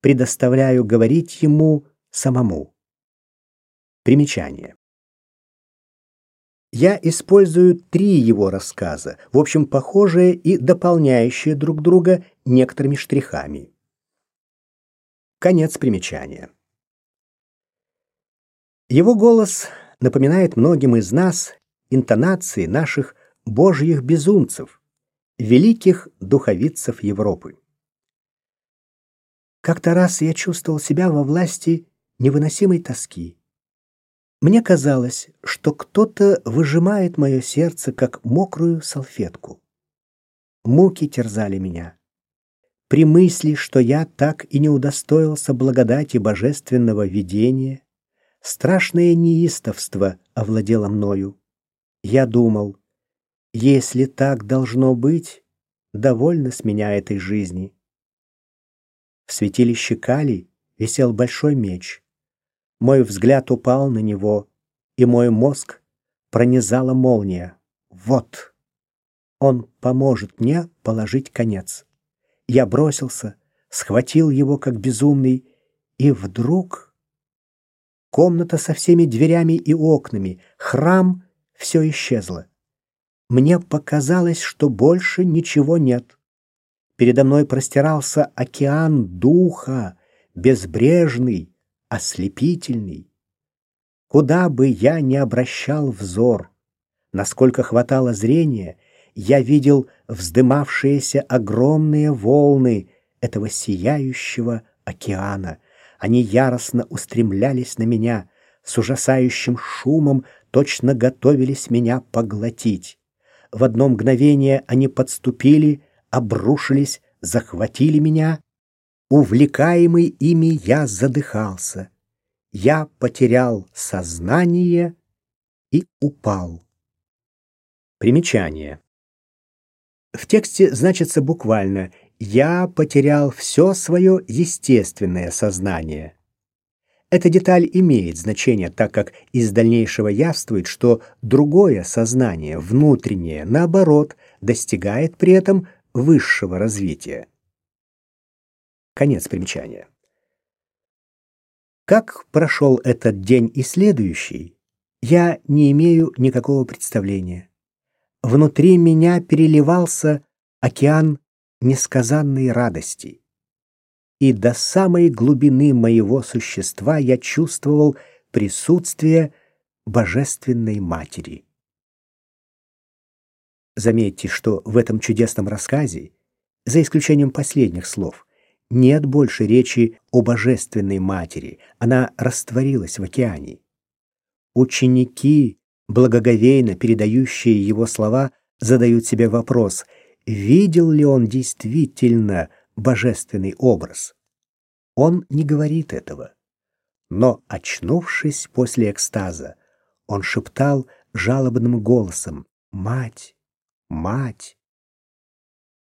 предоставляю говорить ему самому. Примечание. Я использую три его рассказа, в общем, похожие и дополняющие друг друга некоторыми штрихами. Конец примечания. Его голос напоминает многим из нас интонации наших божьих безумцев, великих духовицев Европы. Как-то раз я чувствовал себя во власти невыносимой тоски. Мне казалось, что кто-то выжимает мое сердце, как мокрую салфетку. Муки терзали меня. При мысли, что я так и не удостоился благодати божественного видения, страшное неистовство овладело мною. Я думал, если так должно быть, довольно с меня этой жизни. В святилище Кали висел большой меч. Мой взгляд упал на него, и мой мозг пронизала молния. Вот! Он поможет мне положить конец. Я бросился, схватил его как безумный, и вдруг... Комната со всеми дверями и окнами, храм — все исчезло. Мне показалось, что больше ничего нет. Передо мной простирался океан духа, безбрежный, ослепительный. Куда бы я ни обращал взор, насколько хватало зрения, я видел вздымавшиеся огромные волны этого сияющего океана. Они яростно устремлялись на меня, с ужасающим шумом точно готовились меня поглотить. В одно мгновение они подступили, обрушились, захватили меня. Увлекаемый ими я задыхался. Я потерял сознание и упал. Примечание. В тексте значится буквально «я потерял все свое естественное сознание». Эта деталь имеет значение, так как из дальнейшего явствует, что другое сознание, внутреннее, наоборот, достигает при этом высшего развития. Конец примечания. Как прошел этот день и следующий, я не имею никакого представления. Внутри меня переливался океан несказанной радости и до самой глубины моего существа я чувствовал присутствие Божественной Матери. Заметьте, что в этом чудесном рассказе, за исключением последних слов, нет больше речи о Божественной Матери, она растворилась в океане. Ученики, благоговейно передающие его слова, задают себе вопрос, видел ли он действительно божественный образ. Он не говорит этого. Но, очнувшись после экстаза, он шептал жалобным голосом «Мать! Мать!»